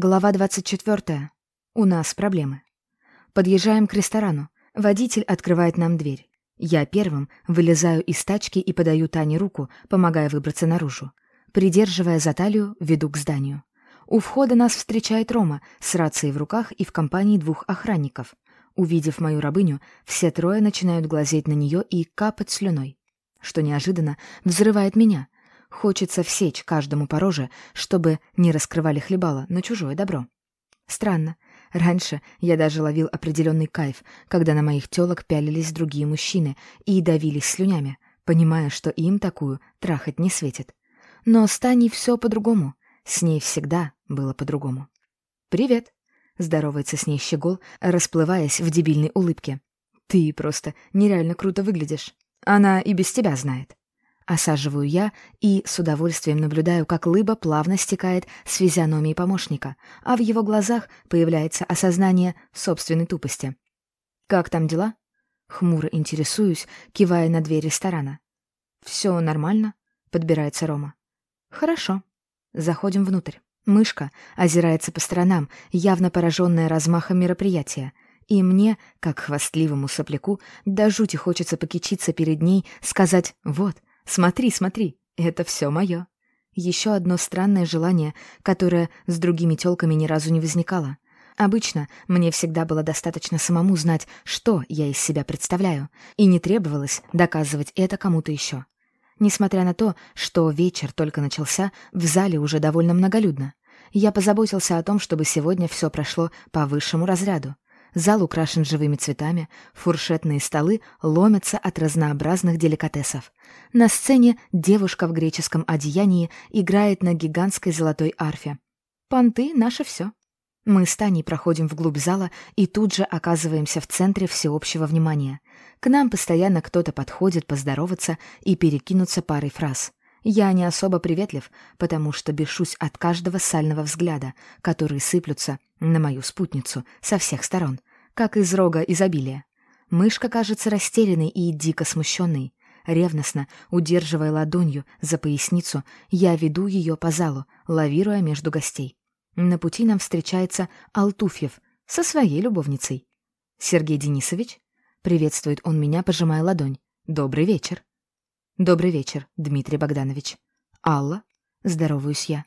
Глава 24. У нас проблемы. Подъезжаем к ресторану. Водитель открывает нам дверь. Я первым вылезаю из тачки и подаю Тане руку, помогая выбраться наружу. Придерживая за талию, веду к зданию. У входа нас встречает Рома с рацией в руках и в компании двух охранников. Увидев мою рабыню, все трое начинают глазеть на нее и капать слюной. Что неожиданно взрывает меня — Хочется всечь каждому по роже, чтобы не раскрывали хлебало на чужое добро. Странно. Раньше я даже ловил определенный кайф, когда на моих телок пялились другие мужчины и давились слюнями, понимая, что им такую трахать не светит. Но с Таней все по-другому. С ней всегда было по-другому. «Привет!» — здоровается с ней щегол, расплываясь в дебильной улыбке. «Ты просто нереально круто выглядишь. Она и без тебя знает». Осаживаю я и с удовольствием наблюдаю, как лыба плавно стекает с физиономии помощника, а в его глазах появляется осознание собственной тупости. «Как там дела?» Хмуро интересуюсь, кивая на дверь ресторана. «Все нормально?» — подбирается Рома. «Хорошо». Заходим внутрь. Мышка озирается по сторонам, явно пораженная размахом мероприятия. И мне, как хвастливому сопляку, до жути хочется покичиться перед ней, сказать «Вот, Смотри, смотри, это все мое. Еще одно странное желание, которое с другими тёлками ни разу не возникало. Обычно мне всегда было достаточно самому знать, что я из себя представляю, и не требовалось доказывать это кому-то еще. Несмотря на то, что вечер только начался, в зале уже довольно многолюдно. Я позаботился о том, чтобы сегодня все прошло по высшему разряду. Зал украшен живыми цветами, фуршетные столы ломятся от разнообразных деликатесов. На сцене девушка в греческом одеянии играет на гигантской золотой арфе. Понты — наше все. Мы с Таней проходим вглубь зала и тут же оказываемся в центре всеобщего внимания. К нам постоянно кто-то подходит поздороваться и перекинуться парой фраз. Я не особо приветлив, потому что бешусь от каждого сального взгляда, которые сыплются на мою спутницу со всех сторон, как из рога изобилия. Мышка кажется растерянной и дико смущенной. Ревностно, удерживая ладонью за поясницу, я веду ее по залу, лавируя между гостей. На пути нам встречается Алтуфьев со своей любовницей. «Сергей Денисович?» — приветствует он меня, пожимая ладонь. «Добрый вечер». «Добрый вечер, Дмитрий Богданович». «Алла?» — здороваюсь я.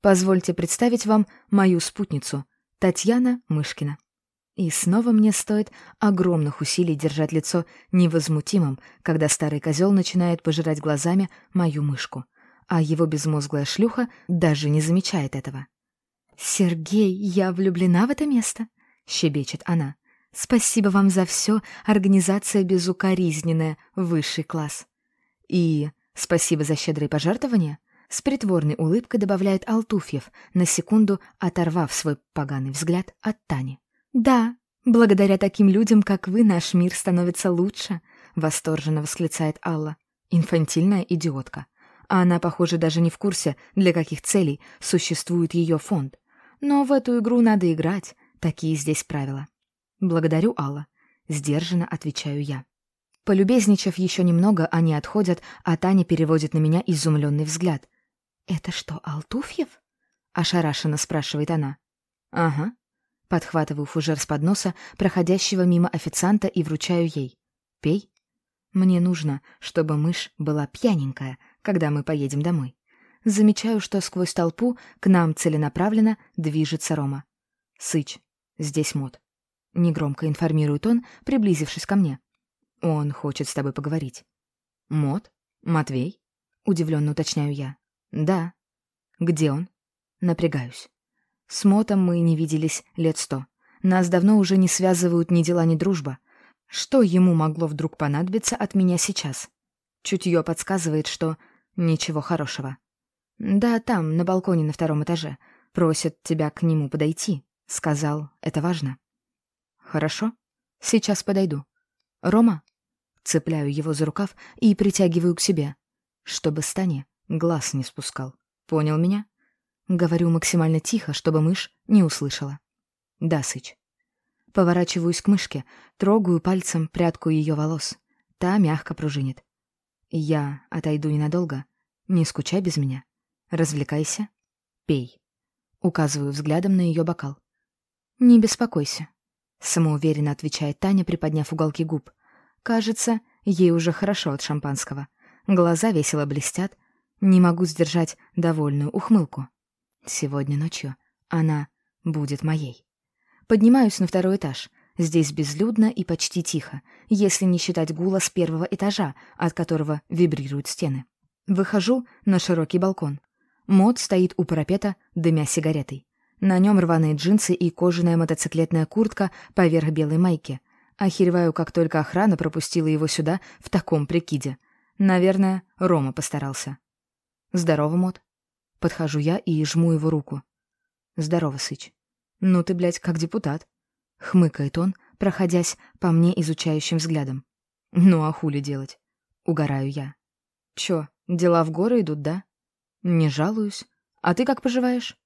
«Позвольте представить вам мою спутницу, Татьяна Мышкина». И снова мне стоит огромных усилий держать лицо невозмутимым, когда старый козел начинает пожирать глазами мою мышку, а его безмозглая шлюха даже не замечает этого. «Сергей, я влюблена в это место», — щебечет она. «Спасибо вам за все, организация безукоризненная, высший класс». И спасибо за щедрые пожертвования. С притворной улыбкой добавляет Алтуфьев, на секунду оторвав свой поганый взгляд от Тани. «Да, благодаря таким людям, как вы, наш мир становится лучше», — восторженно восклицает Алла. Инфантильная идиотка. А она, похоже, даже не в курсе, для каких целей существует ее фонд. Но в эту игру надо играть, такие здесь правила. «Благодарю, Алла», — сдержанно отвечаю я. Полюбезничав еще немного, они отходят, а Таня переводит на меня изумленный взгляд. «Это что, Алтуфьев?» — ошарашенно спрашивает она. «Ага». Подхватываю фужер с подноса, проходящего мимо официанта, и вручаю ей. «Пей». Мне нужно, чтобы мышь была пьяненькая, когда мы поедем домой. Замечаю, что сквозь толпу к нам целенаправленно движется Рома. «Сыч, здесь мод». Негромко информирует он, приблизившись ко мне. Он хочет с тобой поговорить. Мот? Матвей? Удивленно уточняю я. Да. Где он? Напрягаюсь. С Мотом мы не виделись лет сто. Нас давно уже не связывают ни дела, ни дружба. Что ему могло вдруг понадобиться от меня сейчас? Чутье подсказывает, что ничего хорошего. Да, там, на балконе на втором этаже. Просят тебя к нему подойти. Сказал, это важно. Хорошо. Сейчас подойду. Рома, Цепляю его за рукав и притягиваю к себе, чтобы Стане глаз не спускал. Понял меня? Говорю максимально тихо, чтобы мышь не услышала. Да, Сыч. Поворачиваюсь к мышке, трогаю пальцем прядку ее волос. Та мягко пружинит. Я отойду ненадолго. Не скучай без меня. Развлекайся. Пей. Указываю взглядом на ее бокал. «Не беспокойся», — самоуверенно отвечает Таня, приподняв уголки губ. «Кажется, ей уже хорошо от шампанского. Глаза весело блестят. Не могу сдержать довольную ухмылку. Сегодня ночью она будет моей. Поднимаюсь на второй этаж. Здесь безлюдно и почти тихо, если не считать гула с первого этажа, от которого вибрируют стены. Выхожу на широкий балкон. Мод стоит у парапета, дымя сигаретой. На нем рваные джинсы и кожаная мотоциклетная куртка поверх белой майки. Охереваю, как только охрана пропустила его сюда в таком прикиде. Наверное, Рома постарался. «Здорово, Мод». Подхожу я и жму его руку. «Здорово, Сыч». «Ну ты, блядь, как депутат». — хмыкает он, проходясь по мне изучающим взглядом. «Ну а хули делать?» — угораю я. «Чё, дела в горы идут, да?» «Не жалуюсь. А ты как поживаешь?»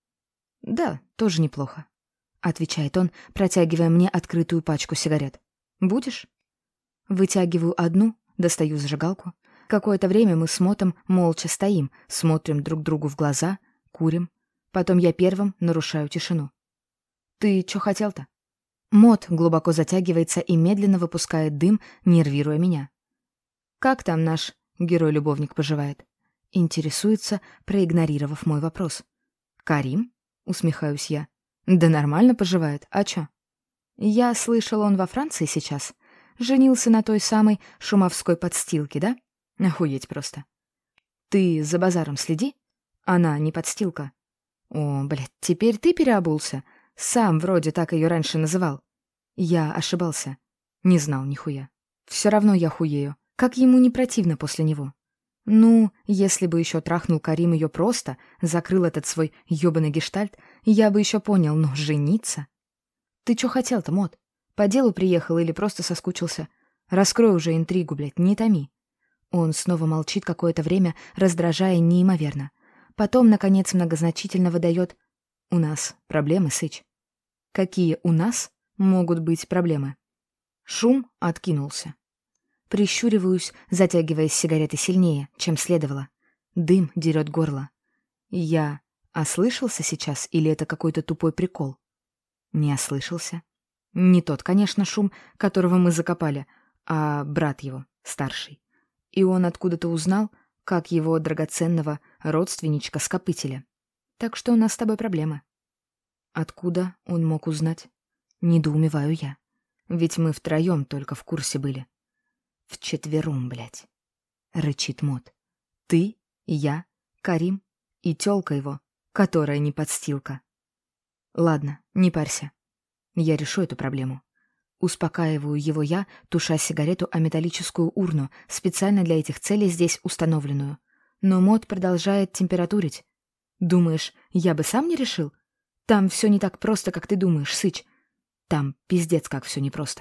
«Да, тоже неплохо», — отвечает он, протягивая мне открытую пачку сигарет. «Будешь?» Вытягиваю одну, достаю зажигалку. Какое-то время мы с Мотом молча стоим, смотрим друг другу в глаза, курим. Потом я первым нарушаю тишину. «Ты чё хотел-то?» Мод глубоко затягивается и медленно выпускает дым, нервируя меня. «Как там наш герой-любовник поживает?» Интересуется, проигнорировав мой вопрос. «Карим?» — усмехаюсь я. «Да нормально поживает. А чё?» «Я слышал, он во Франции сейчас. Женился на той самой шумовской подстилке, да? Охуеть просто. Ты за базаром следи? Она не подстилка. О, блядь, теперь ты переобулся. Сам вроде так ее раньше называл. Я ошибался. Не знал нихуя. Все равно я хуею. Как ему не противно после него? Ну, если бы еще трахнул Карим ее просто, закрыл этот свой ёбаный гештальт, я бы еще понял, но жениться? Ты что хотел-то, Мот? По делу приехал или просто соскучился? Раскрой уже интригу, блядь, не томи. Он снова молчит какое-то время, раздражая неимоверно. Потом, наконец, многозначительно выдает «У нас проблемы, Сыч». Какие у нас могут быть проблемы? Шум откинулся. Прищуриваюсь, затягиваясь сигареты сильнее, чем следовало. Дым дерет горло. Я ослышался сейчас или это какой-то тупой прикол? Не ослышался. Не тот, конечно, шум, которого мы закопали, а брат его, старший. И он откуда-то узнал, как его драгоценного родственничка-скопытеля. Так что у нас с тобой проблемы. Откуда он мог узнать? Недоумеваю я. Ведь мы втроем только в курсе были. Вчетвером, блядь. Рычит Мот. Ты, я, Карим и тёлка его, которая не подстилка. Ладно, не парься. Я решу эту проблему. Успокаиваю его я, туша сигарету о металлическую урну, специально для этих целей здесь установленную. Но Мот продолжает температурить. Думаешь, я бы сам не решил? Там все не так просто, как ты думаешь, Сыч. Там пиздец как все непросто.